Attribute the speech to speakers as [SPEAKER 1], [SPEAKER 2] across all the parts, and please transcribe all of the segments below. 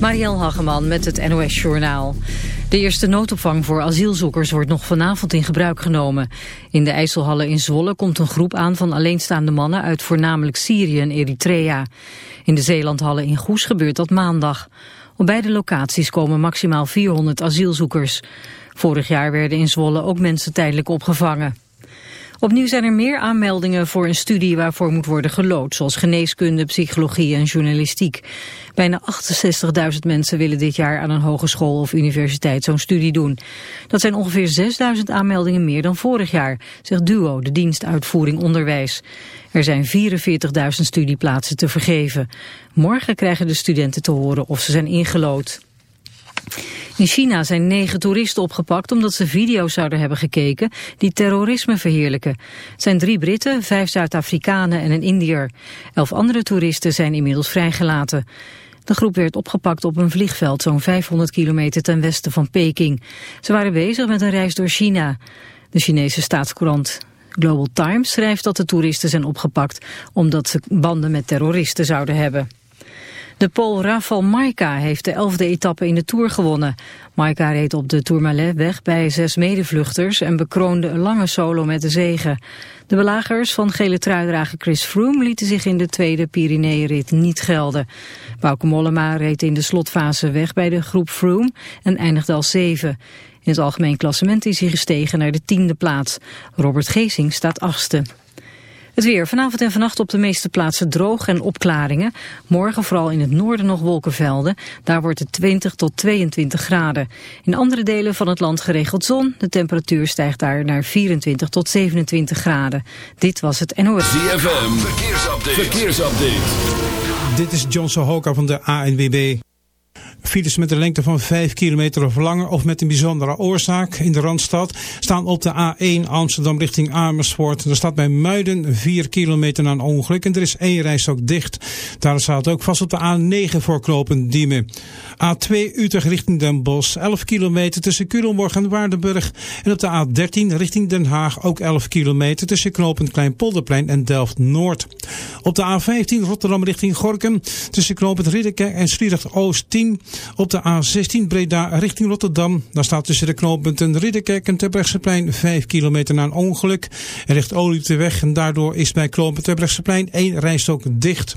[SPEAKER 1] Marielle Hageman met het NOS Journaal. De eerste noodopvang voor asielzoekers wordt nog vanavond in gebruik genomen. In de IJsselhallen in Zwolle komt een groep aan van alleenstaande mannen uit voornamelijk Syrië en Eritrea. In de Zeelandhallen in Goes gebeurt dat maandag. Op beide locaties komen maximaal 400 asielzoekers. Vorig jaar werden in Zwolle ook mensen tijdelijk opgevangen. Opnieuw zijn er meer aanmeldingen voor een studie waarvoor moet worden gelood, zoals geneeskunde, psychologie en journalistiek. Bijna 68.000 mensen willen dit jaar aan een hogeschool of universiteit zo'n studie doen. Dat zijn ongeveer 6.000 aanmeldingen meer dan vorig jaar, zegt DUO, de dienst uitvoering onderwijs. Er zijn 44.000 studieplaatsen te vergeven. Morgen krijgen de studenten te horen of ze zijn ingelood. In China zijn negen toeristen opgepakt omdat ze video's zouden hebben gekeken die terrorisme verheerlijken. Het zijn drie Britten, vijf Zuid-Afrikanen en een Indiër. Elf andere toeristen zijn inmiddels vrijgelaten. De groep werd opgepakt op een vliegveld zo'n 500 kilometer ten westen van Peking. Ze waren bezig met een reis door China. De Chinese staatskrant Global Times schrijft dat de toeristen zijn opgepakt omdat ze banden met terroristen zouden hebben. De Pool Rafał Majka heeft de elfde etappe in de Tour gewonnen. Majka reed op de Tourmalet weg bij zes medevluchters en bekroonde een lange solo met de zegen. De belagers van gele truidrager Chris Froome lieten zich in de tweede Pyreneeënrit niet gelden. Bauke Mollema reed in de slotfase weg bij de groep Froome en eindigde als zeven. In het algemeen klassement is hij gestegen naar de tiende plaats. Robert Geesing staat achtste. Het weer. Vanavond en vannacht op de meeste plaatsen droog en opklaringen. Morgen vooral in het noorden nog wolkenvelden. Daar wordt het 20 tot 22 graden. In andere delen van het land geregeld zon. De temperatuur stijgt daar naar 24 tot 27 graden. Dit was het NOS.
[SPEAKER 2] ZFM. Verkeersupdate. Verkeersupdate.
[SPEAKER 3] Dit is John Sohoka van de ANWB. Files met een lengte van 5 kilometer of langer of met een bijzondere oorzaak in de Randstad staan op de A1 Amsterdam richting Amersfoort. Er staat bij Muiden 4 kilometer een ongeluk en er is één reis ook dicht. Daar staat ook vast op de A9 voor Knopen Diemen. A2 Utrecht richting Den Bosch 11 kilometer tussen Culemborg en Waardenburg. En op de A13 richting Den Haag ook 11 kilometer tussen knooppunt Kleinpolderplein en Delft-Noord. Op de A15 Rotterdam richting Gorkum tussen knooppunt Ridderkerk en Sliedrecht Oost 10. Op de A16 Breda richting Rotterdam. Daar staat tussen de knooppunten Ridderkerk en Terbrechtseplein 5 kilometer na een ongeluk. Er ligt olie te weg en daardoor is bij knooppunt Terbrechtseplein één rijstok dicht.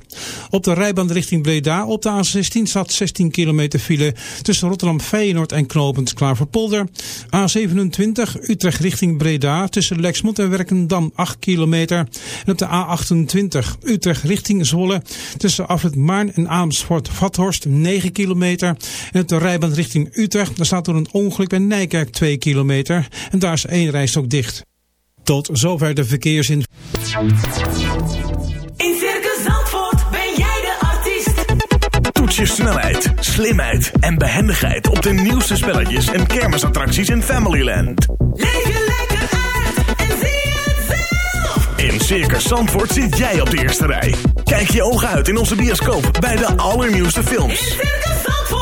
[SPEAKER 3] Op de rijbaan richting Breda op de A16 staat 16 kilometer file tussen Rotterdam Feyenoord en knooppunt Klaverpolder. A27 Utrecht richting Breda tussen Lexmond en Werkendam 8 kilometer. En op de A28 Utrecht richting Zwolle tussen Afrit en Amersfoort-Vathorst 9 kilometer. En op de rijbaan richting Utrecht, daar staat door een ongeluk bij Nijkerk 2 kilometer. En daar is één rijstok dicht. Tot zover de verkeersin.
[SPEAKER 4] In Circus Zandvoort ben jij de artiest.
[SPEAKER 5] Toets je snelheid, slimheid en behendigheid op de nieuwste spelletjes en kermisattracties in Familyland.
[SPEAKER 4] Leef je lekker uit en zie het zelf.
[SPEAKER 5] In Circus Zandvoort zit jij op de eerste rij. Kijk je ogen uit in onze bioscoop bij de allernieuwste
[SPEAKER 4] In
[SPEAKER 5] films.
[SPEAKER 4] Circus Zandvoort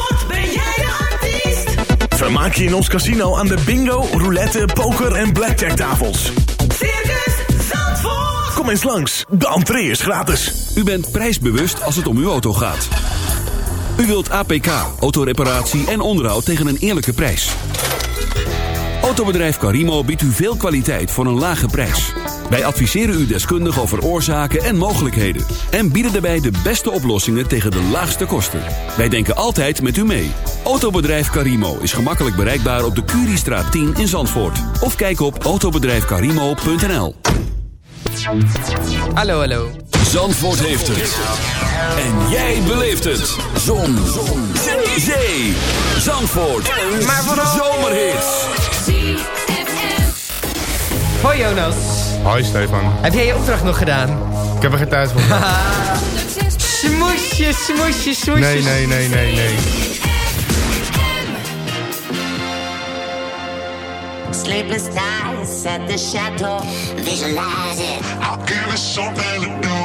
[SPEAKER 5] Vermaak je in ons casino aan de bingo, roulette, poker en blackjack tafels.
[SPEAKER 4] Circus Zandvoort.
[SPEAKER 5] Kom eens langs, de entree is gratis.
[SPEAKER 2] U bent prijsbewust als het om uw auto gaat. U wilt APK, autoreparatie en onderhoud tegen een eerlijke prijs. Autobedrijf Carimo biedt u veel kwaliteit voor een lage prijs. Wij adviseren u deskundig over oorzaken en mogelijkheden. En bieden daarbij de beste oplossingen tegen de laagste kosten. Wij denken altijd met u mee. Autobedrijf Carimo is gemakkelijk bereikbaar op de Curiestraat 10 in Zandvoort. Of kijk op autobedrijfcarimo.nl
[SPEAKER 6] Hallo, hallo.
[SPEAKER 2] Zandvoort heeft het. En jij beleeft het. Zon. Zon. Zee. Zandvoort. En
[SPEAKER 6] Maar vooral-
[SPEAKER 2] zomerhits.
[SPEAKER 6] Hoi Jonas.
[SPEAKER 7] Hoi Stefan.
[SPEAKER 6] Heb jij je opdracht nog gedaan?
[SPEAKER 7] Ik heb er geen tijd voor.
[SPEAKER 6] Smoesje, smoesje, smoesje.
[SPEAKER 7] Nee, nee, nee, nee, nee.
[SPEAKER 8] Sleepless nights at the chateau, visualize it.
[SPEAKER 9] I'll give it something to do.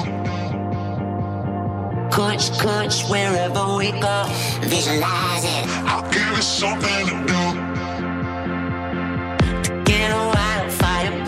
[SPEAKER 8] Coach, coach, wherever we go, visualize it.
[SPEAKER 9] I'll give it something to do. To
[SPEAKER 8] Get a wildfire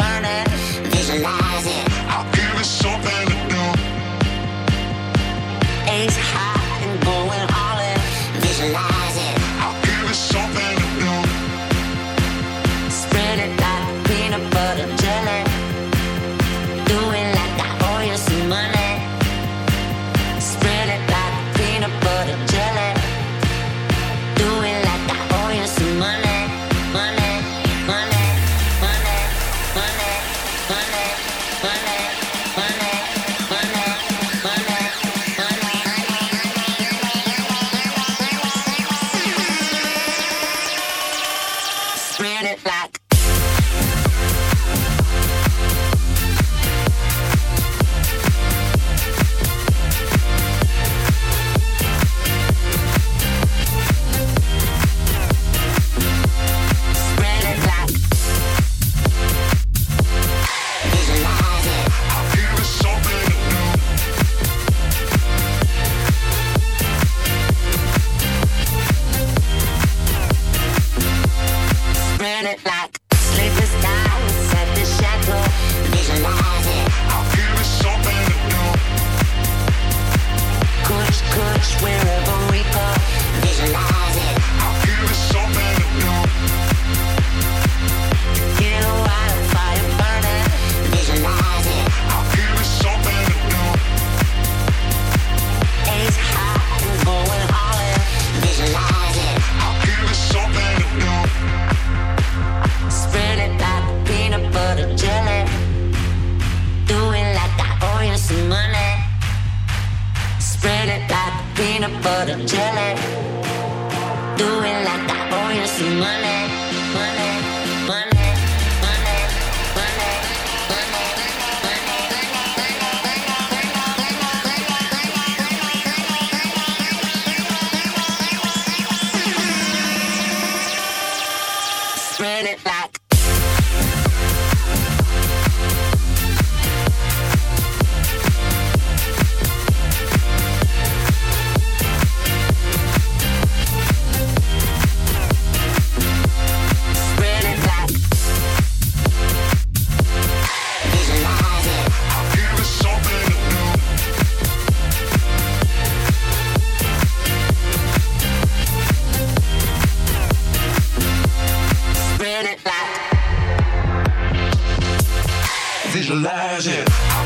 [SPEAKER 8] Visualize it.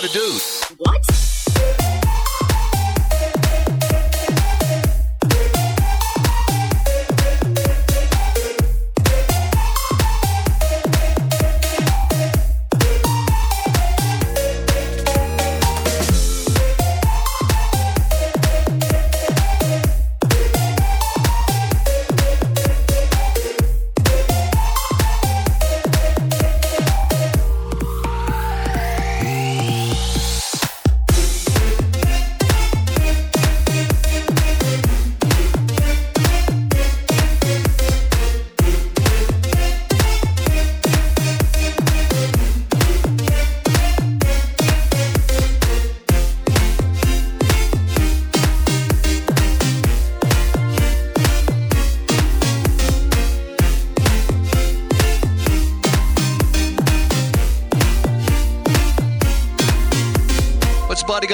[SPEAKER 9] got a do.
[SPEAKER 10] What?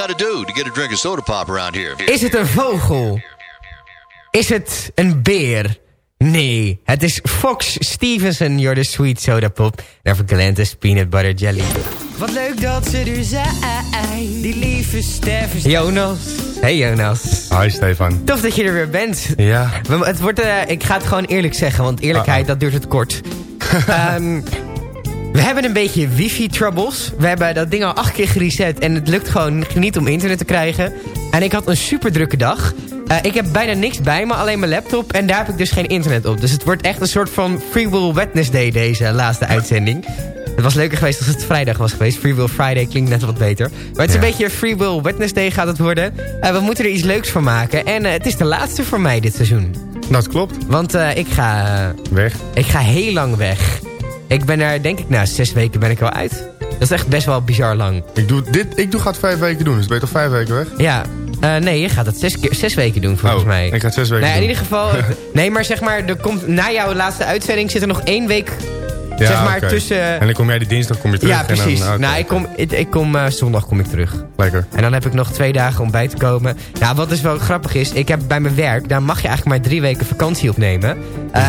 [SPEAKER 10] Got to do to get a drink of soda pop around here?
[SPEAKER 6] Is het een vogel? Is het een beer? Nee, het is Fox Stevenson, You're the Sweet Soda Pop. Daarvoor Galantis Peanut Butter Jelly. Wat leuk dat ze er zijn, die lieve Steffens. Jonas. Hey Jonas.
[SPEAKER 7] Hi Stefan.
[SPEAKER 6] Tof dat je er weer bent.
[SPEAKER 7] Ja.
[SPEAKER 6] We- Het wordt, eh, ik ga het gewoon eerlijk zeggen, want eerlijkheid, dat duurt het kort. Ehm, we hebben een beetje wifi-troubles. We hebben dat ding al acht keer gereset en het lukt gewoon niet om internet te krijgen. En ik had een super drukke dag. Eh, ik heb bijna niks bij me, alleen mijn laptop. En daar heb ik dus geen internet op. Dus het wordt echt een soort van Free Will Wednesday, deze laatste uitzending. Het was leuker geweest als het vrijdag was geweest. Free Will Friday klinkt net wat beter. Maar het is
[SPEAKER 7] Ja.
[SPEAKER 6] een beetje Free Will Wednesday gaat het worden. Eh, we moeten er iets leuks van maken. En eh, het is de laatste voor mij dit seizoen.
[SPEAKER 7] Dat klopt.
[SPEAKER 6] Want ik, ga,
[SPEAKER 7] Weg.
[SPEAKER 6] ik ga heel lang weg. Ik ben er, denk ik, na zes weken ben ik wel uit. Dat is echt best wel bizar lang.
[SPEAKER 7] Ik doe dit, ik doe, ga het vijf weken doen. Dus ben je toch vijf weken weg?
[SPEAKER 6] Ja, eh, nee, je gaat het zes, keer, zes weken doen volgens
[SPEAKER 7] oh,
[SPEAKER 6] mij.
[SPEAKER 7] ik ga het zes weken
[SPEAKER 6] Nee, in
[SPEAKER 7] doen.
[SPEAKER 6] ieder geval... nee, maar zeg maar, er komt, na jouw laatste uitzending zit er nog één week...
[SPEAKER 7] Ja,
[SPEAKER 6] zeg maar tussen...
[SPEAKER 7] En dan kom jij die dinsdag kom je terug.
[SPEAKER 6] ja,
[SPEAKER 7] en dan-
[SPEAKER 6] precies.
[SPEAKER 7] oké.
[SPEAKER 6] Nou, ik kom, ik, ik kom eh, zondag kom ik terug.
[SPEAKER 7] Lekker.
[SPEAKER 6] En dan heb ik nog twee dagen om bij te komen. Nou, wat dus wel grappig is, ik heb bij mijn werk, daar mag je eigenlijk maar drie weken vakantie opnemen.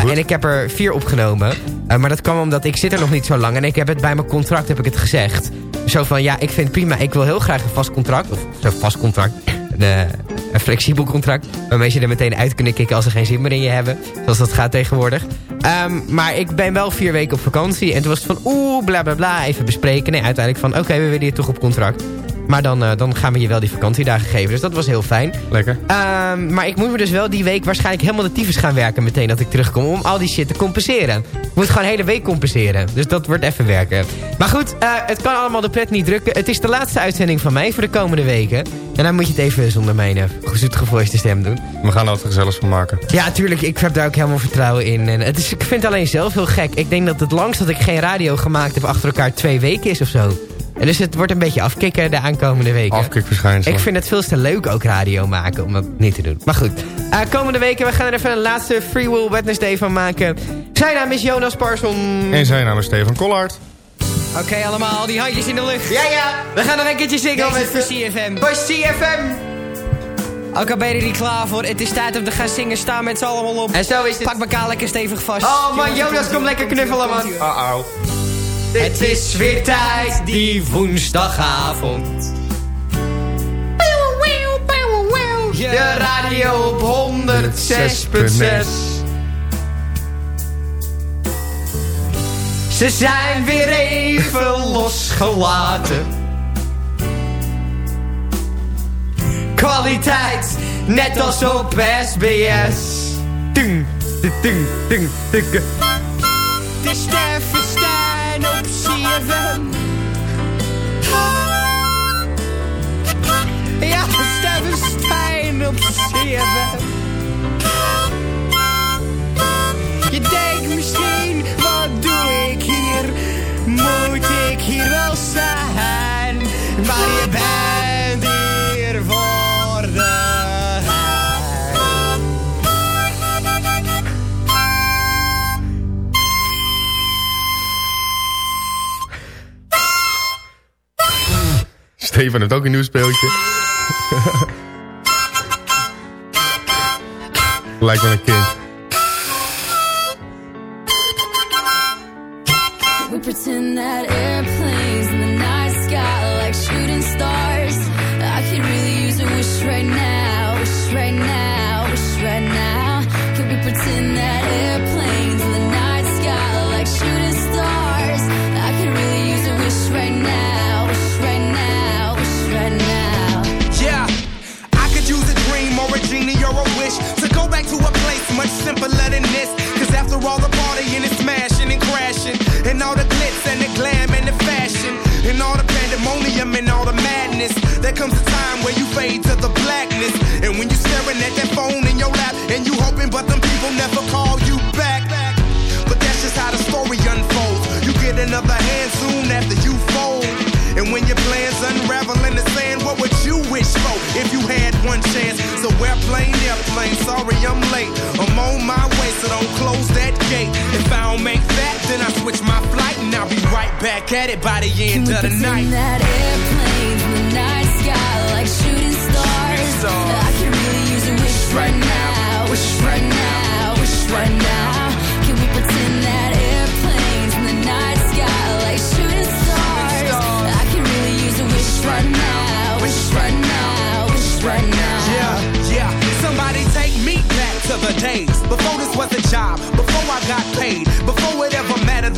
[SPEAKER 7] Goed.
[SPEAKER 6] en ik heb er vier opgenomen. Eh, maar dat kwam omdat ik zit er nog niet zo lang. En ik heb het bij mijn contract heb ik het gezegd. Zo van, ja, ik vind prima. Ik wil heel graag een vast contract. Of zo'n vast contract. Een, flexibel contract. Waarmee ze er meteen uit kunnen kicken als ze geen zin meer in je hebben. Zoals dat gaat tegenwoordig. Ehm, maar ik ben wel vier weken op vakantie. En toen was het van, oeh, bla bla bla. Even bespreken. Nee, uiteindelijk van, oké, we willen je toch op contract. Maar dan, eh, dan gaan we je wel die vakantiedagen geven. Dus dat was heel fijn.
[SPEAKER 7] Lekker.
[SPEAKER 6] Ehm, maar ik moet me dus wel die week waarschijnlijk helemaal de tyfus gaan werken meteen dat ik terugkom. Om al die shit te compenseren. Ik moet gewoon een hele week compenseren. Dus dat wordt even werken. Maar goed, eh, het kan allemaal de pret niet drukken. Het is de laatste uitzending van mij voor de komende weken. En dan moet je het even zonder mijn uh, zoetgevoiste stem doen.
[SPEAKER 7] We gaan er wat gezelligs van maken.
[SPEAKER 6] Ja, tuurlijk. Ik heb daar ook helemaal vertrouwen in. En het is, ik vind het alleen zelf heel gek. Ik denk dat het langst dat ik geen radio gemaakt heb achter elkaar twee weken is of zo. En dus het wordt een beetje afkicken de aankomende weken.
[SPEAKER 7] Afkikverschijnsel.
[SPEAKER 6] Ik vind het veel te leuk ook radio maken om dat niet te doen. Maar goed, Eh, komende weken we gaan er even een laatste Free Will Wednesday van maken. Zijn naam is Jonas Parson.
[SPEAKER 7] En zijn naam is Stefan Kollard.
[SPEAKER 6] Oké allemaal, die handjes in de lucht. Ja, ja. We gaan nog een keertje zingen met voor CFM. Voor CFM. Oké, ben je er niet klaar voor? Het is tijd om te gaan zingen. Staan met z'n allemaal op. En zo is het. Pak elkaar lekker stevig vast. Oh man, Jonas, kom lekker knuffelen man.
[SPEAKER 7] Uh-oh.
[SPEAKER 6] Het is weer tijd, die woensdagavond. De radio op 106.6. Ze zijn weer even losgelaten. Kwaliteit, net als op SBS. Dung, dung, dung. Het is Op CFM. Ja, Steffen Stijn op CFM. Je denkt misschien, wat doe ik hier? Moet ik hier wel zijn? Maar je bent
[SPEAKER 7] Stefan heeft ook een nieuw speeltje. Lijkt wel een kind.
[SPEAKER 11] If you had one chance? So airplane, airplane, sorry I'm late. I'm on my way, so don't close that gate. If I don't make that, then I switch my flight and I'll be right back at it by the
[SPEAKER 12] Can
[SPEAKER 11] end
[SPEAKER 12] we
[SPEAKER 11] of the night.
[SPEAKER 12] that airplanes
[SPEAKER 11] the days. Before this was a job, before I got paid, before it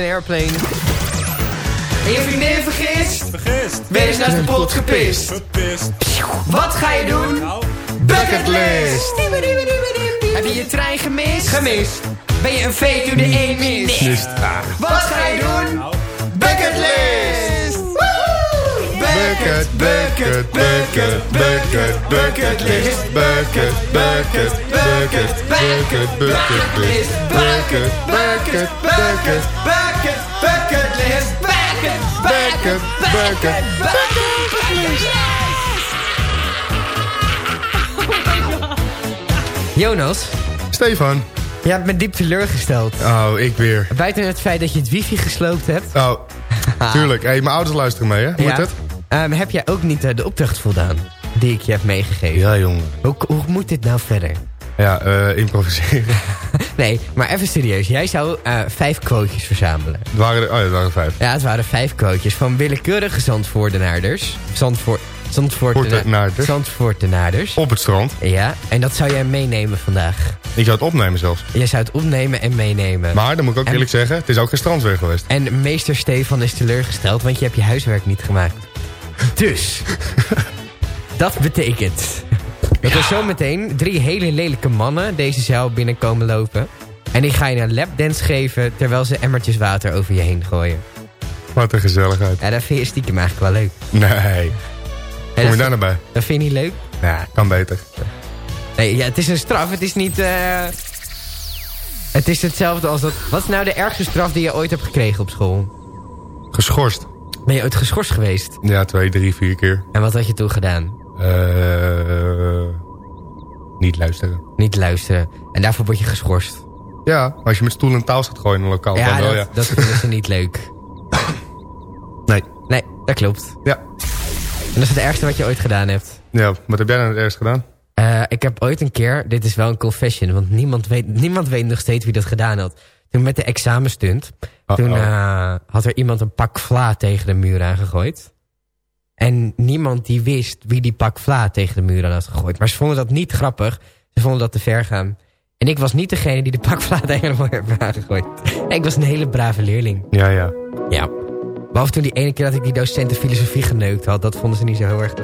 [SPEAKER 6] En Airplane. En je vriendin vergist?
[SPEAKER 13] Vergist.
[SPEAKER 6] Wees naast de pot gepist.
[SPEAKER 13] Gepist.
[SPEAKER 6] Wat ga je doen?
[SPEAKER 13] Nou,
[SPEAKER 6] Bucketlist. Heb je je trein gemist? Gemist. Ben je een fake toen de één mist?
[SPEAKER 7] Mist.
[SPEAKER 6] Wat ga je doen?
[SPEAKER 13] nou.
[SPEAKER 6] Bucketlist.
[SPEAKER 7] Bucket, bucket, bucket, bucket, bucketlist. Bucket, bucket, bucket, bucket, bucketlist. Bucket, bucket, bucket,
[SPEAKER 6] Bucket, bucketlist. Bucket,
[SPEAKER 7] bucket, bucket,
[SPEAKER 6] Jonas,
[SPEAKER 7] Stefan.
[SPEAKER 6] je hebt me diep teleurgesteld.
[SPEAKER 7] Oh, ik weer.
[SPEAKER 6] Buiten het feit dat je het wifi gesloopt hebt.
[SPEAKER 7] Oh, tuurlijk. Hey, mijn ouders luisteren mee, hè? Hoe
[SPEAKER 6] Ja.
[SPEAKER 7] het?
[SPEAKER 6] Ehm, heb jij ook niet eh, de opdracht voldaan die ik je heb meegegeven?
[SPEAKER 7] Ja, jongen.
[SPEAKER 6] Hoe, hoe moet dit nou verder?
[SPEAKER 7] Ja, eh, improviseren.
[SPEAKER 6] Nee, maar even serieus. Jij zou eh, vijf quotejes verzamelen.
[SPEAKER 7] Het waren er, oh ja, het waren vijf.
[SPEAKER 6] Ja, het waren vijf quotejes van willekeurige Zandvoortenaarders. Zandvoort, Zandvoortena-
[SPEAKER 7] Voortenaarders.
[SPEAKER 6] Zandvoortenaarders.
[SPEAKER 7] Op het strand.
[SPEAKER 6] Ja, en dat zou jij meenemen vandaag.
[SPEAKER 7] Ik zou het opnemen zelfs.
[SPEAKER 6] Jij zou het opnemen en meenemen.
[SPEAKER 7] Maar, dan moet ik ook
[SPEAKER 6] En-
[SPEAKER 7] eerlijk zeggen, het is ook geen strandweer geweest.
[SPEAKER 6] En meester Stefan is teleurgesteld, want je hebt je huiswerk niet gemaakt. Dus, dat betekent dat er zometeen drie hele lelijke mannen deze zaal binnenkomen lopen. En die ga je een lapdance geven terwijl ze emmertjes water over je heen gooien.
[SPEAKER 7] Wat een gezelligheid.
[SPEAKER 6] Ja, dat vind je stiekem eigenlijk wel leuk.
[SPEAKER 7] Nee. Kom je daar nou bij?
[SPEAKER 6] dat vind je niet leuk?
[SPEAKER 7] Ja, kan beter.
[SPEAKER 6] Nee, ja, het is een straf. Het is niet... eh, Het is hetzelfde als dat... Wat is nou de ergste straf die je ooit hebt gekregen op school?
[SPEAKER 7] Geschorst.
[SPEAKER 6] Ben je ooit geschorst geweest?
[SPEAKER 7] Ja, twee, drie, vier keer.
[SPEAKER 6] En wat had je toen gedaan?
[SPEAKER 7] Eh niet luisteren.
[SPEAKER 6] Niet luisteren. En daarvoor word je geschorst.
[SPEAKER 7] Ja, als je met stoel en touw staat gooien in een lokaal.
[SPEAKER 6] ja,
[SPEAKER 7] dan wel,
[SPEAKER 6] dat,
[SPEAKER 7] ja.
[SPEAKER 6] dat vinden ze niet leuk.
[SPEAKER 7] Nee.
[SPEAKER 6] Nee, dat klopt.
[SPEAKER 7] Ja.
[SPEAKER 6] En dat is het ergste wat je ooit gedaan hebt.
[SPEAKER 7] ja, wat heb jij nou het ergst gedaan?
[SPEAKER 6] Eh, ik heb ooit een keer, dit is wel een confession, want niemand weet, niemand weet nog steeds wie dat gedaan had. Toen met de examenstunt, toen eh, had er iemand een pak vla tegen de muur aangegooid. En niemand die wist wie die pak vla tegen de muur aan had gegooid. Maar ze vonden dat niet grappig. Ze vonden dat te ver gaan. En ik was niet degene die de pak vla tegen de muur heeft aangegooid. Ik was een hele brave leerling.
[SPEAKER 7] Ja, ja.
[SPEAKER 6] Ja. Behalve toen die ene keer dat ik die docenten filosofie geneukt had. Dat vonden ze niet zo heel erg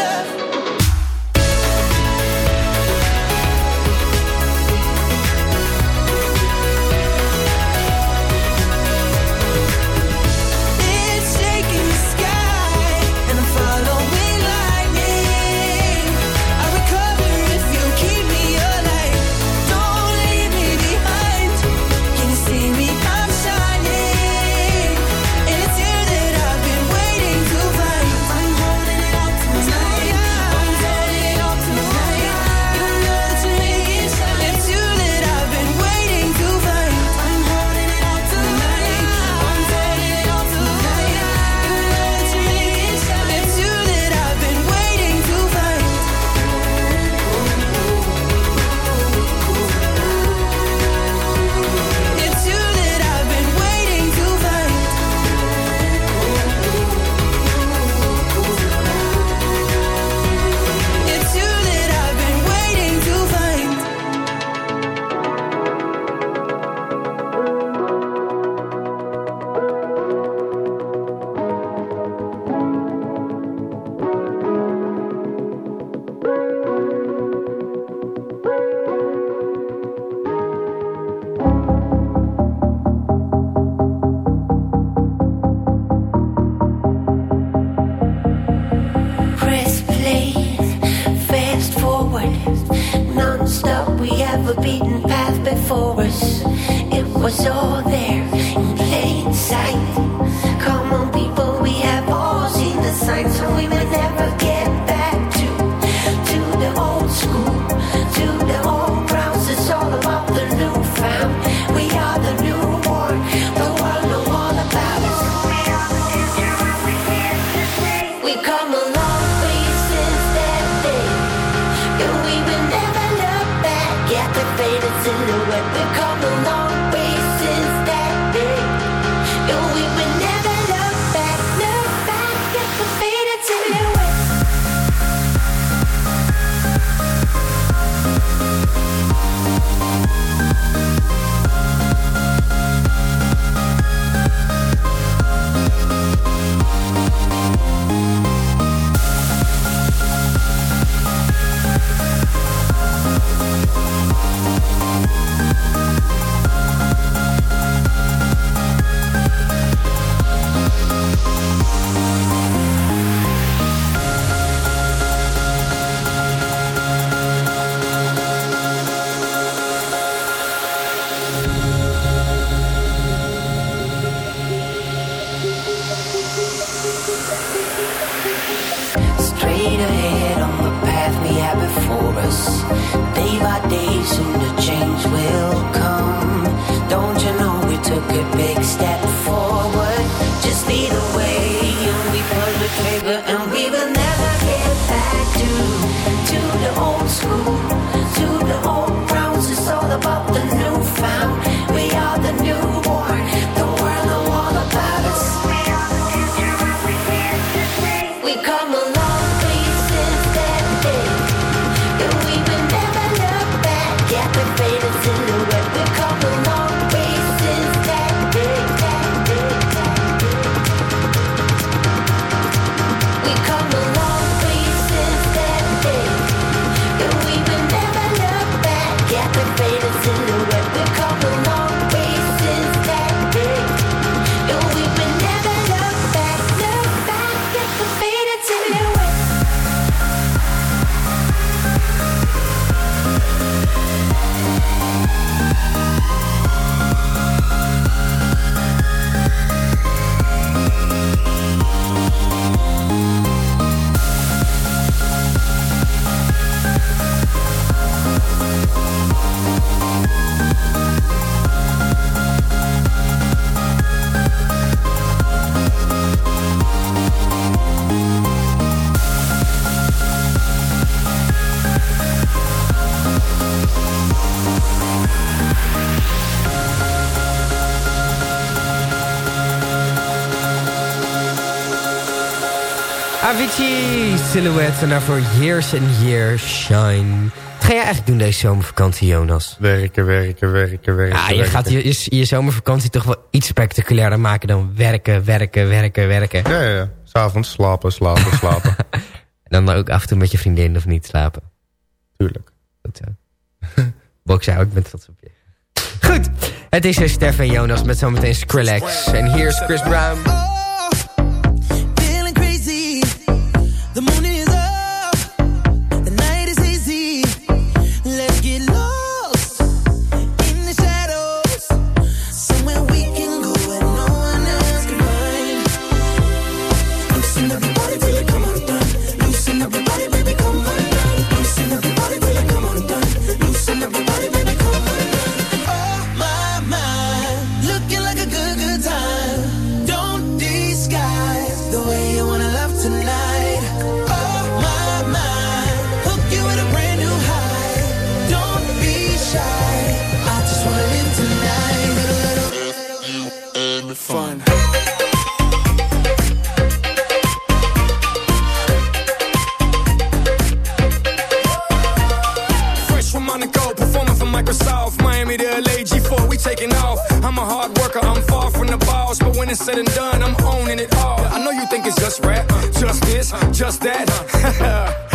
[SPEAKER 14] love. The
[SPEAKER 8] change will Silhouette
[SPEAKER 6] en daarvoor Years and Years Shine. Wat ga jij eigenlijk doen deze zomervakantie, Jonas?
[SPEAKER 7] Werken, werken, werken, werken.
[SPEAKER 6] Ja, je
[SPEAKER 7] werken.
[SPEAKER 6] gaat je, je, je zomervakantie toch wel iets spectaculairder maken dan werken, werken, werken, werken.
[SPEAKER 7] Ja, ja, ja. S'avonds slapen, slapen, slapen.
[SPEAKER 6] En dan ook af en toe met je vriendin of niet slapen.
[SPEAKER 7] Tuurlijk.
[SPEAKER 6] Goed zo. Box out, ik ben trots op je. Goed, het is Stef en Jonas met zometeen Skrillex. En hier is Chris Brown.
[SPEAKER 14] The moon
[SPEAKER 15] said and done, I'm owning it all. I know you think it's just rap, just this, just that.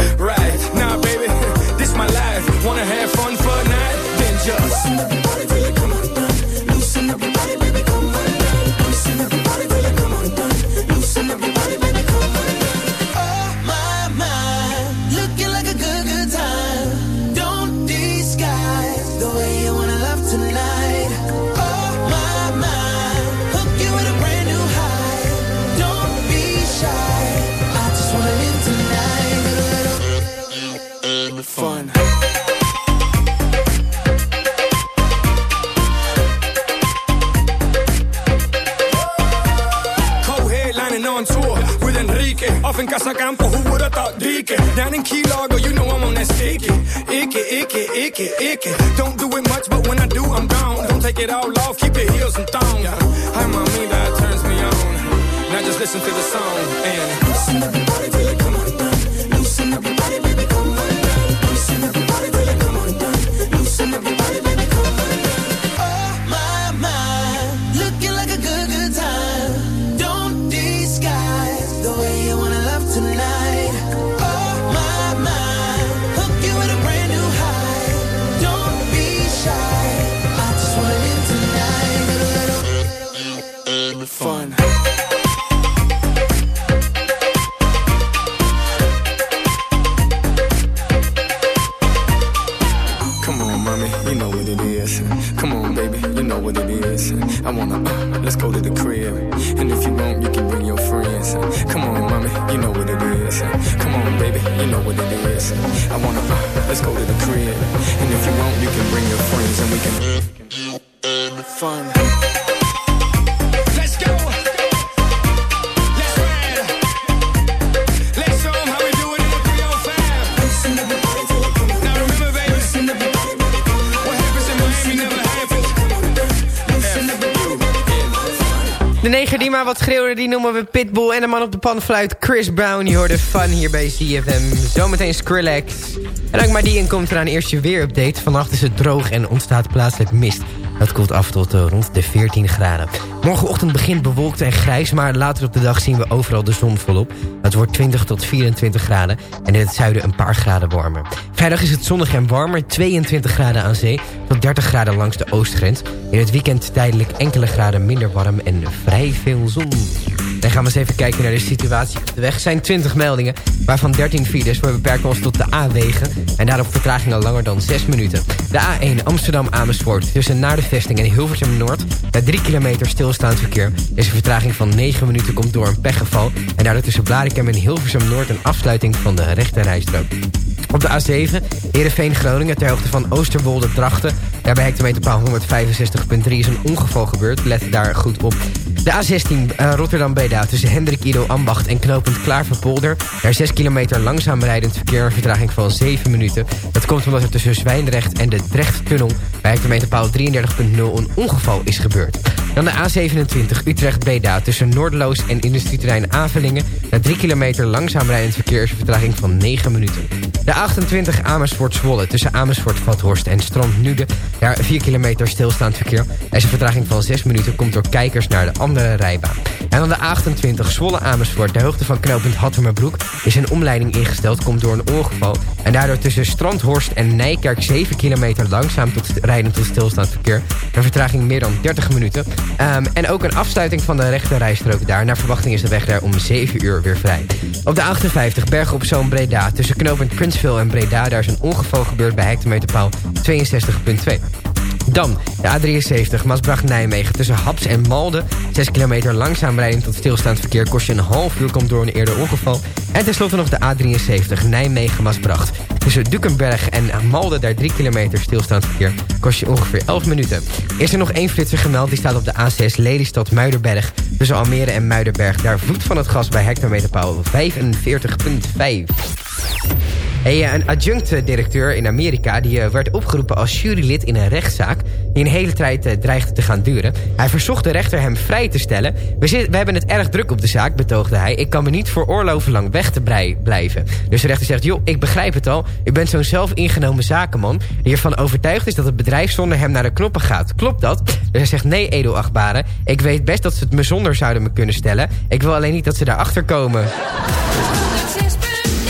[SPEAKER 6] wat schreeuwde, die noemen we Pitbull. En de man op de panfluit, Chris Brown. Je hoorde fun hier bij CFM. Zometeen Skrillex. En maar die in komt eraan eerst je weerupdate. Vannacht is het droog en ontstaat plaatselijk mist. Dat koelt af tot eh, rond de 14 graden. Morgenochtend begint bewolkt en grijs, maar later op de dag zien we overal de zon volop. Het wordt 20 tot 24 graden en in het zuiden een paar graden warmer. Vrijdag is het zonnig en warmer, 22 graden aan zee tot 30 graden langs de oostgrens. In het weekend tijdelijk enkele graden minder warm en vrij veel zon. Dan gaan we eens even kijken naar de situatie op de weg. Er zijn 20 meldingen, waarvan 13 files. We beperken ons tot de A-wegen en daarop vertragingen langer dan 6 minuten. De A1 Amsterdam-Amersfoort tussen naar vesting en Hilversum Noord. Bij 3 kilometer stilstaand verkeer is een vertraging van 9 minuten komt door een pechgeval. En daardoor tussen Blarikum en Hilversum Noord een afsluiting van de rechterrijstrook. Op de A7, Heerenveen-Groningen, ter hoogte van Oosterwolde-Drachten. Daar bij hectometerpaal 165.3 is een ongeval gebeurd. Let daar goed op. De A16 eh, Rotterdam-Breda tussen Hendrik Ido Ambacht en knooppunt Klaverpolder. Daar 6 kilometer langzaam rijdend verkeer, vertraging van 7 minuten. Dat komt omdat er tussen Zwijndrecht en de Drechttunnel bij hectometerpaal 33.0 een ongeval is gebeurd. Dan de A27 Utrecht-Breda tussen Noorderloos en industrieterrein Avelingen. Na 3 kilometer langzaam rijdend verkeer is een vertraging van 9 minuten. De 28 Amersfoort-Zwolle tussen Amersfoort-Vathorst en Strand Nude. Daar 4 kilometer stilstaand verkeer. Er is een vertraging van 6 minuten, komt door kijkers naar de andere rijbaan. En dan de 28 Zwolle-Amersfoort, de hoogte van knooppunt Hattermerbroek... is een omleiding ingesteld, komt door een ongeval. En daardoor tussen Strandhorst en Nijkerk 7 kilometer langzaam tot rijden tot stilstaand verkeer. Een vertraging meer dan 30 minuten. Ehm, en ook een afsluiting van de rechterrijstrook daar. Naar verwachting is de weg daar om 7 uur weer vrij. Op de 58 Bergen op Zoom Breda. Tussen knooppunt Princeville en Breda. Daar is een ongeval gebeurd bij hectometerpaal 62.2. Dan de A73 Maasbracht-Nijmegen tussen Haps en Malden. 6 kilometer langzaam rijden tot stilstaand verkeer kost je een half uur, komt door een eerder ongeval. En tenslotte nog de A73 Nijmegen-Maasbracht. Tussen Dukenberg en Malden, daar 3 kilometer stilstaand verkeer, kost je ongeveer 11 minuten. Is er nog één flitser gemeld, die staat op de A6 Lelystad-Muiderberg. Tussen Almere en Muiderberg, daar voet van het gas bij hectometerpaal 45.5. Eh, een adjunct-directeur in Amerika die eh, werd opgeroepen als jurylid in een rechtszaak... die een hele tijd eh, dreigde te gaan duren. Hij verzocht de rechter hem vrij te stellen. We, we hebben het erg druk op de zaak, betoogde hij. Ik kan me niet veroorloven lang weg te blijven. Dus de rechter zegt, joh, ik begrijp het al. U bent zo'n zelfingenomen zakenman... die ervan overtuigd is dat het bedrijf zonder hem naar de knoppen gaat. Klopt dat? Dus hij zegt, nee, edelachtbare. Ik weet best dat ze het me zonder zouden me kunnen stellen. Ik wil alleen niet dat ze daarachter komen.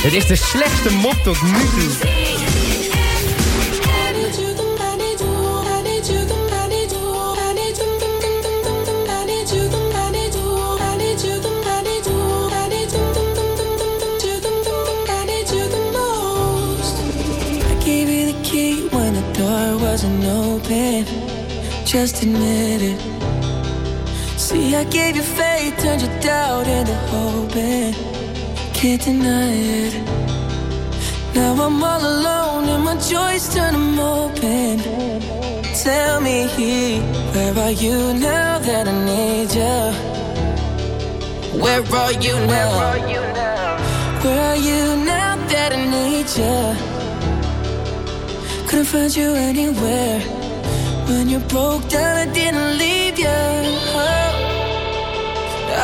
[SPEAKER 6] Het is de slechtste mop tot nu toe.
[SPEAKER 14] Just admit it. See, I gave you faith, turned your doubt into hope. Can't deny it. Now I'm all alone and my joys turn them open. Tell me, where are you now that I need you? Where are you now? Where are you now that I need you? Couldn't find you anywhere. When you broke down, I didn't leave you.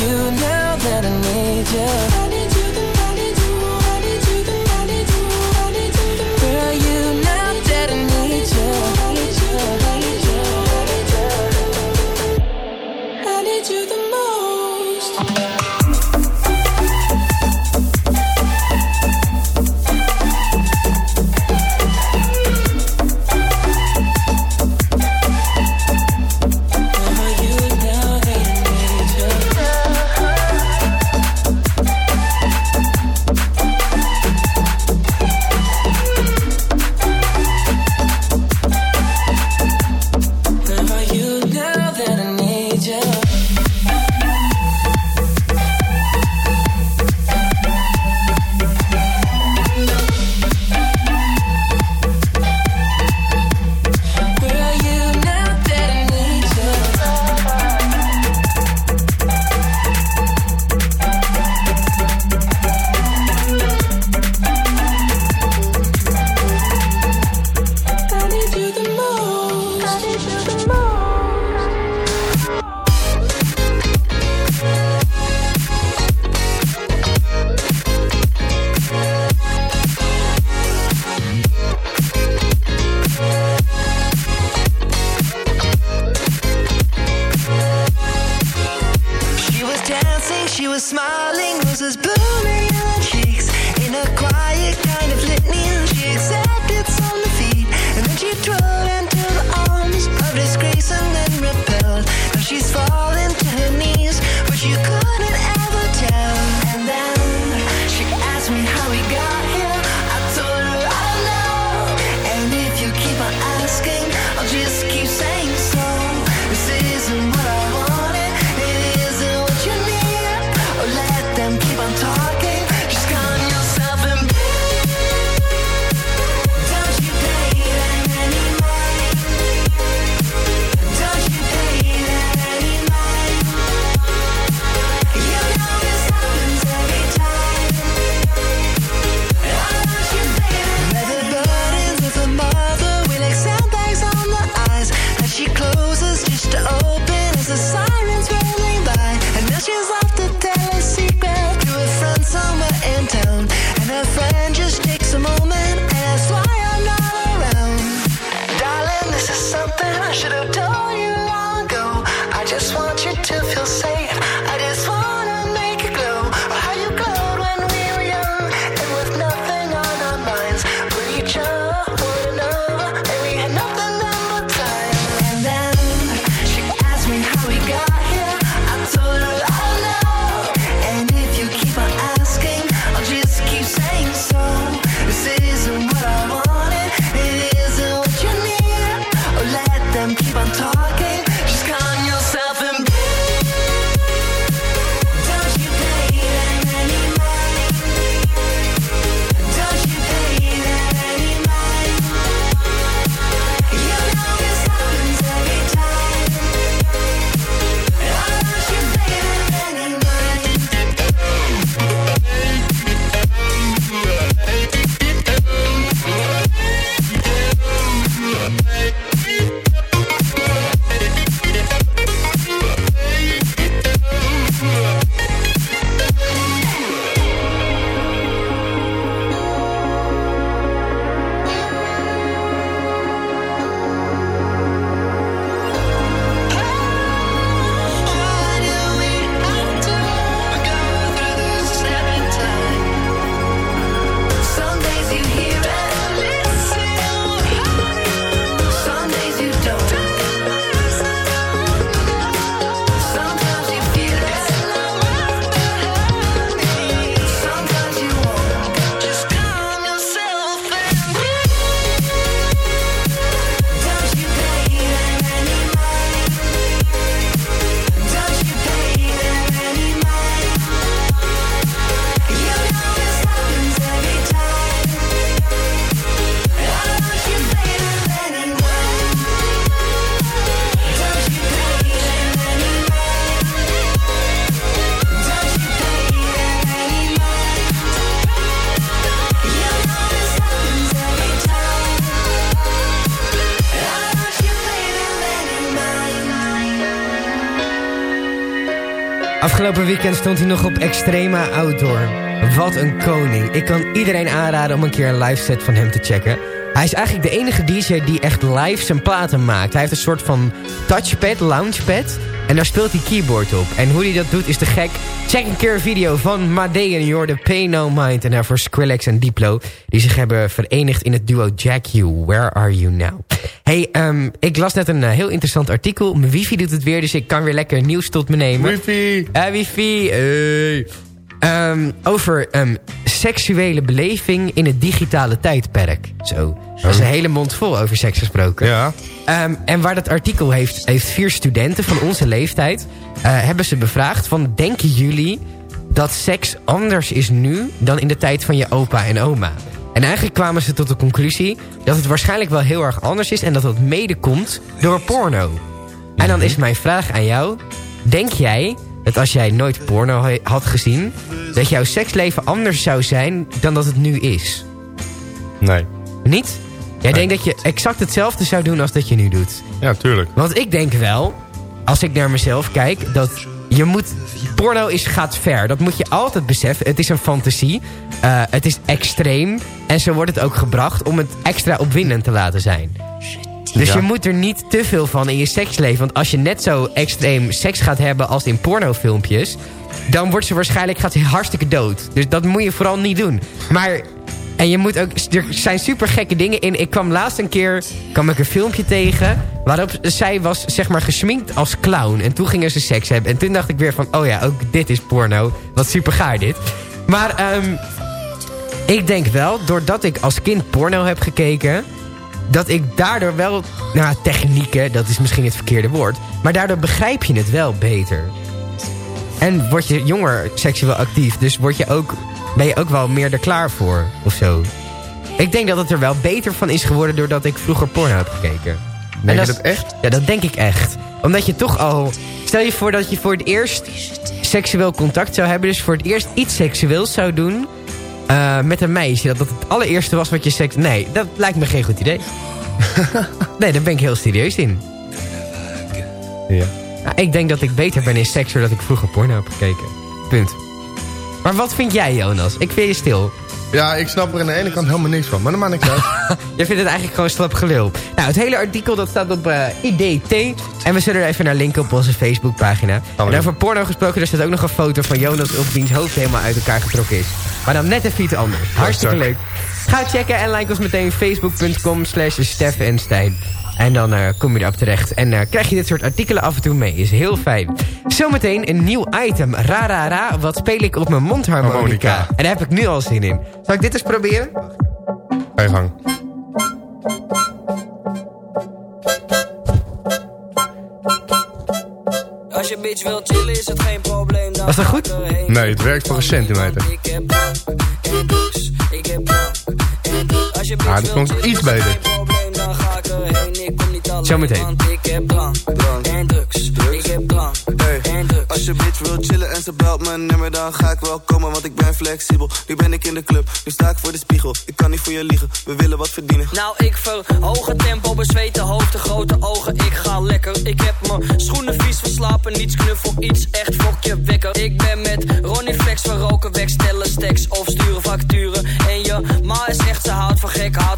[SPEAKER 14] You now that I need you?
[SPEAKER 6] Afgelopen weekend stond hij nog op Extrema Outdoor. Wat een koning. Ik kan iedereen aanraden om een keer een live set van hem te checken. Hij is eigenlijk de enige DJ die echt live zijn platen maakt. Hij heeft een soort van touchpad, loungepad. En daar speelt hij keyboard op. En hoe hij dat doet is te gek. Check een keer een video van Made en the Pay No Mind. En daarvoor Skrillex en Diplo. Die zich hebben verenigd in het duo Jack You. Where are you now? Hey, ehm, ik las net een eh, heel interessant artikel. Mijn wifi doet het weer, dus ik kan weer lekker nieuws tot me nemen.
[SPEAKER 7] Wifi!
[SPEAKER 6] Eh, wifi, hey. Ehm, over ehm, seksuele beleving in het digitale tijdperk. Zo, dat is een hele mond vol over seks gesproken.
[SPEAKER 7] Ja.
[SPEAKER 6] Ehm, en waar dat artikel heeft, heeft vier studenten van onze leeftijd... eh, hebben ze bevraagd van... denken jullie dat seks anders is nu dan in de tijd van je opa en oma? En eigenlijk kwamen ze tot de conclusie... dat het waarschijnlijk wel heel erg anders is... en dat dat mede komt door porno. En dan is mijn vraag aan jou... denk jij dat als jij nooit porno had gezien... dat jouw seksleven anders zou zijn dan dat het nu is?
[SPEAKER 7] Nee.
[SPEAKER 6] Niet? Jij denkt dat je exact hetzelfde zou doen als dat je nu doet.
[SPEAKER 7] Ja, tuurlijk.
[SPEAKER 6] Want ik denk wel, als ik naar mezelf kijk, dat je moet... Porno is, gaat ver, dat moet je altijd beseffen. Het is een fantasie, eh, het is extreem... en zo wordt het ook gebracht om het extra opwindend te laten zijn. Dus
[SPEAKER 7] Ja.
[SPEAKER 6] je moet er niet te veel van in je seksleven. Want als je net zo extreem seks gaat hebben als in pornofilmpjes... dan wordt ze waarschijnlijk gaat ze hartstikke dood. Dus dat moet je vooral niet doen. Maar... En je moet ook... Er zijn super gekke dingen in. Ik kwam laatst een keer... kwam ik een filmpje tegen... waarop zij was zeg maar gesminkt als clown. En toen gingen ze seks hebben. En toen dacht ik weer van... oh ja, ook dit is porno. Wat super gaar dit. Maar ehm, ik denk wel... doordat ik als kind porno heb gekeken dat ik daardoor wel... Nou, technieken, dat is misschien het verkeerde woord. Maar daardoor begrijp je het wel beter. En word je jonger seksueel actief. Dus word je ook, ben je ook wel meer er klaar voor. Of zo. Ik denk dat het er wel beter van is geworden... doordat ik vroeger porno heb gekeken. En
[SPEAKER 7] je dat echt?
[SPEAKER 6] Ja, dat denk ik echt. Omdat je toch al... Stel je voor dat je voor het eerst seksueel contact zou hebben... dus voor het eerst iets seksueels zou doen... eh, met een meisje. Dat dat het allereerste was wat je seks... Nee, dat lijkt me geen goed idee. nee, daar ben ik heel serieus in.
[SPEAKER 7] Ja.
[SPEAKER 6] Nou, ik denk dat ik beter ben in seks... doordat ik vroeger porno heb gekeken. Punt. Maar wat vind jij, Jonas? Ik vind je stil.
[SPEAKER 7] Ja, ik snap er aan de ene kant helemaal niks van. Maar dat maakt niks uit.
[SPEAKER 6] Jij vindt het eigenlijk gewoon slap gelul. Nou, het hele artikel dat staat op eh, IDT. En we zullen er even naar linken op onze Facebookpagina. En over porno gesproken, er staat ook nog een foto van Jonas... op wiens hoofd helemaal uit elkaar getrokken is. Maar dan net even iets anders. Hartstikke leuk. Ga checken en like ons meteen facebook.com slash Stef en Stijn. En dan eh, kom je erop terecht. En eh, krijg je dit soort artikelen af en toe mee. Is heel fijn. Zometeen een nieuw item. Ra, ra, ra. Wat speel ik op mijn mondharmonica?
[SPEAKER 7] Harmonica.
[SPEAKER 6] En daar heb ik nu al zin in. Zal ik dit eens proberen?
[SPEAKER 7] Ga je gang.
[SPEAKER 16] Als je bitch wil chillen is het geen probleem. Dan
[SPEAKER 6] Was dat goed?
[SPEAKER 7] Nee, het werkt voor een centimeter.
[SPEAKER 16] Ik heb drank en drugs. Ik heb drank en drugs. Als je bitch
[SPEAKER 7] Ah, dat klonk iets beter.
[SPEAKER 16] Ik kom niet alleen,
[SPEAKER 6] Zometeen.
[SPEAKER 16] want ik heb drank, en drugs. Ik heb drank en drugs.
[SPEAKER 17] Als je bitch wil chillen en ze belt mijn nummer, dan ga ik wel komen, want ik ben flexibel. Nu ben ik in de club, nu sta ik voor de spiegel. Ik kan niet voor je liegen, we willen wat verdienen.
[SPEAKER 16] Nou, ik verhoog het tempo, bezweten hoofd, de grote ogen. Ik ga lekker. Ik heb mijn schoenen vies verslapen, niets knuffel, iets echt fokje wekker. Ik ben met Ronnie Flex, we roken weg, stellen stacks of sturen facturen. En je ma is echt, ze houdt van gek, houdt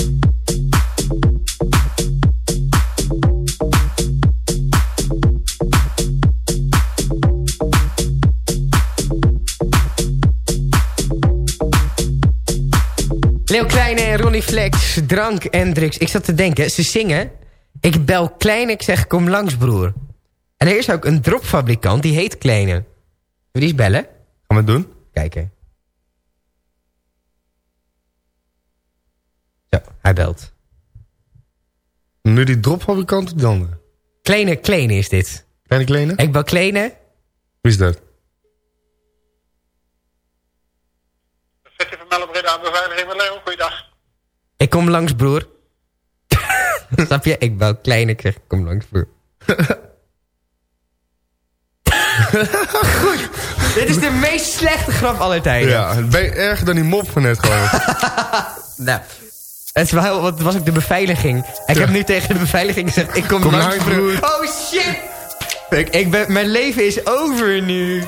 [SPEAKER 14] Leo Kleine en Ronnie Flex, drank en drugs. Ik zat te denken, ze zingen... Ik bel Kleine, ik zeg kom langs broer. En er is ook een dropfabrikant, die heet Kleine. Wil je die eens bellen?
[SPEAKER 7] Gaan we het doen?
[SPEAKER 14] Kijken. Zo, hij belt.
[SPEAKER 7] Nu die dropfabrikant of die andere?
[SPEAKER 14] Kleine, Kleine is dit.
[SPEAKER 7] Kleine Kleine?
[SPEAKER 14] Ik bel Kleine.
[SPEAKER 7] Wie is dat?
[SPEAKER 18] Goeiedag.
[SPEAKER 14] Ik kom langs broer. Snap je? Ik bel Kleine, ik zeg ik kom langs broer. Goed. Dit is de meest slechte grap aller tijden.
[SPEAKER 7] Ja, ben je erger dan die mop van net gewoon.
[SPEAKER 14] Nou, het, is wel, wat was ook de beveiliging. Ik heb nu tegen de beveiliging gezegd, ik kom,
[SPEAKER 7] Kom
[SPEAKER 14] langs broer. Oh shit! Ik, ik ben, mijn leven is over nu.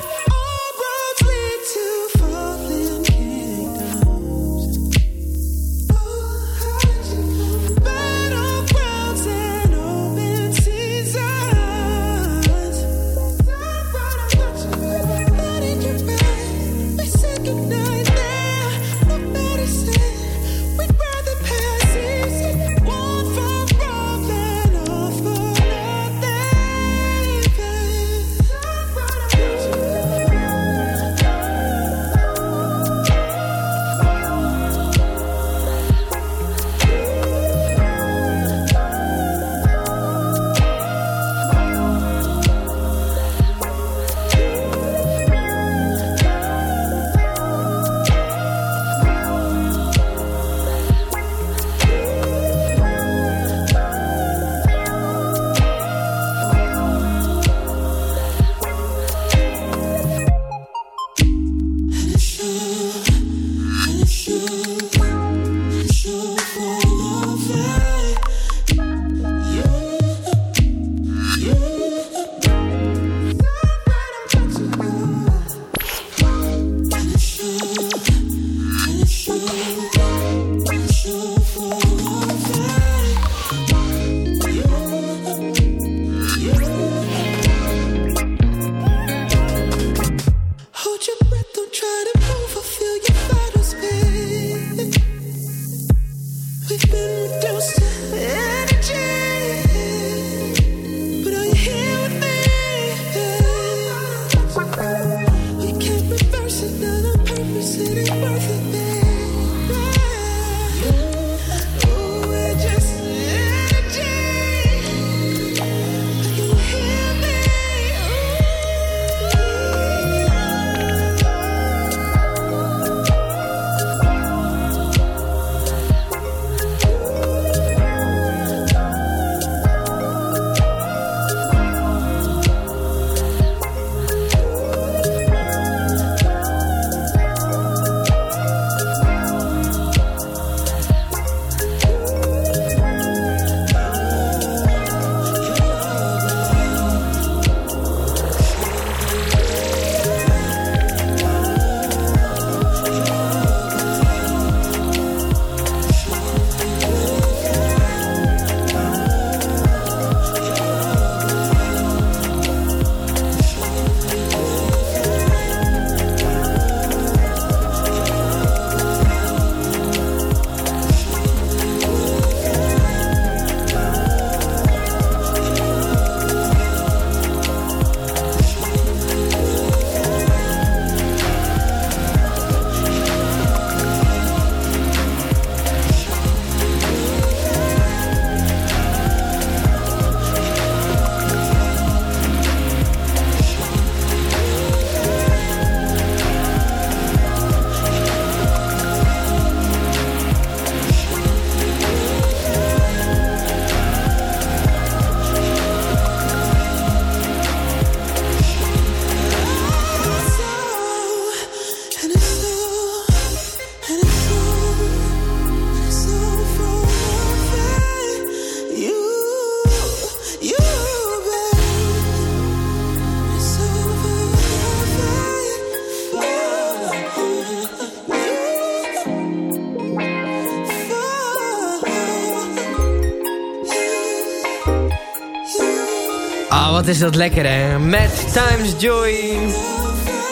[SPEAKER 6] Wat is dat lekker hè? Met Times Joy.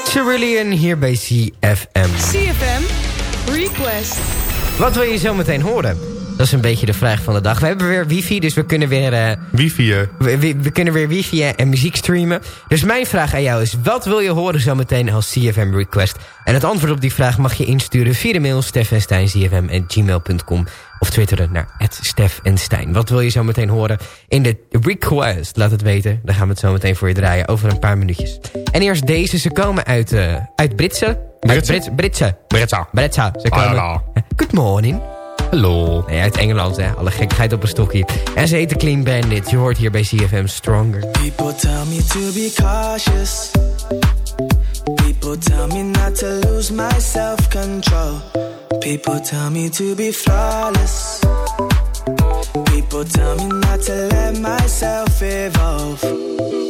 [SPEAKER 6] Cerulean hier bij CFM.
[SPEAKER 19] CFM Request.
[SPEAKER 6] Wat wil je zo meteen horen? Dat is een beetje de vraag van de dag. We hebben weer wifi, dus we kunnen weer... eh,
[SPEAKER 7] Wifi, hè?
[SPEAKER 6] we, we- we kunnen weer wifi en muziek streamen. Dus mijn vraag aan jou is... Wat wil je horen zo meteen als CFM Request? En het antwoord op die vraag mag je insturen via de mail... steffensteincfm.gmail.com Of twitteren naar Stef en Stijn. Wat wil je zo meteen horen in de request? Laat het weten. Dan gaan we het zo meteen voor je draaien over een paar minuutjes. En eerst deze. Ze komen uit, eh, uit Britse. Uit
[SPEAKER 7] Britse?
[SPEAKER 6] Brits- Britse.
[SPEAKER 7] Bretza.
[SPEAKER 6] Bretza. Ze komen...
[SPEAKER 7] Hallo.
[SPEAKER 6] Good morning.
[SPEAKER 7] Hallo.
[SPEAKER 6] Nee, uit Engeland, hè. Alle gekkigheid op een stokje. En ze heet Clean Bandit. Je hoort hier bij CFM Stronger.
[SPEAKER 14] People tell me to be cautious. People tell me not to lose my self control. People tell me to be flawless. People tell me not to let myself evolve.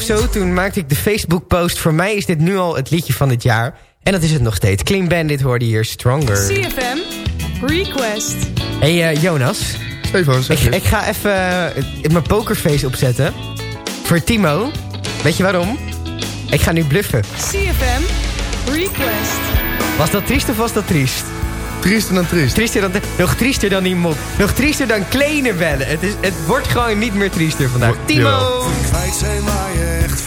[SPEAKER 6] Of zo, toen maakte ik de Facebook post. Voor mij is dit nu al het liedje van dit jaar. En dat is het nog steeds. Clean Bandit hoorde hier Stronger.
[SPEAKER 19] CFM Request.
[SPEAKER 6] Hey eh, Jonas.
[SPEAKER 7] Stefan, zeg
[SPEAKER 6] Ik,
[SPEAKER 7] je.
[SPEAKER 6] ik ga even eh, mijn pokerface opzetten. Voor Timo. Weet je waarom? Ik ga nu bluffen.
[SPEAKER 19] CFM Request.
[SPEAKER 6] Was dat triest of was dat triest?
[SPEAKER 7] Triester dan triest.
[SPEAKER 6] Triester dan, nog triester dan die mop. Nog triester dan kleine bellen. Het, is, het wordt gewoon niet meer triester vandaag. Timo!
[SPEAKER 7] jawel.
[SPEAKER 9] Kwijt zijn waar je echt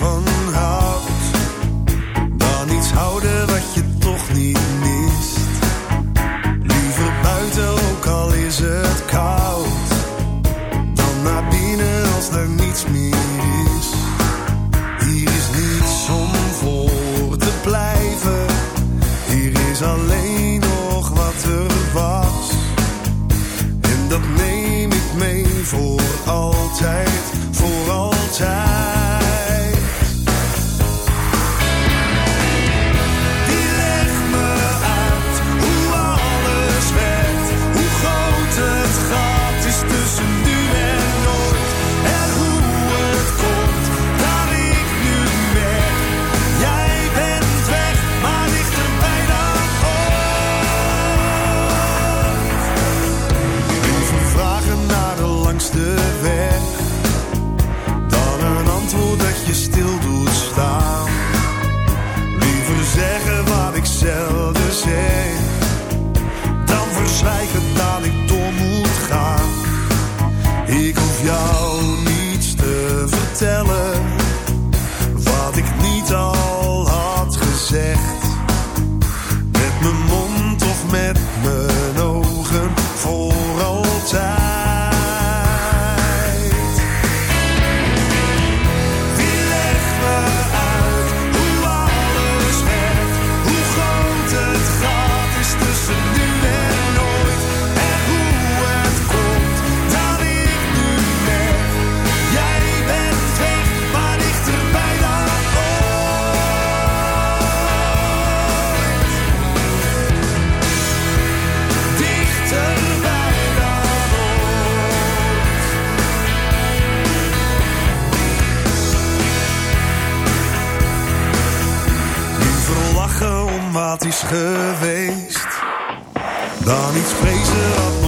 [SPEAKER 9] geweest. Dan iets vrezen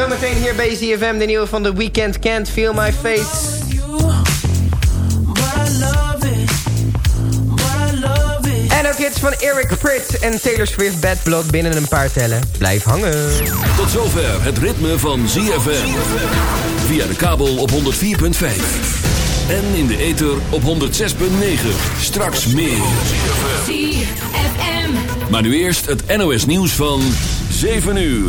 [SPEAKER 6] Zometeen hier bij ZFM, de nieuwe van The Weekend Can't Feel My Face. En ook iets van Eric Prit en Taylor Swift Bad Blood binnen een paar tellen. Blijf hangen.
[SPEAKER 2] Tot zover het ritme van ZFM. Via de kabel op 104.5. En in de ether op 106.9. Straks meer. Maar nu eerst het NOS nieuws van 7 uur.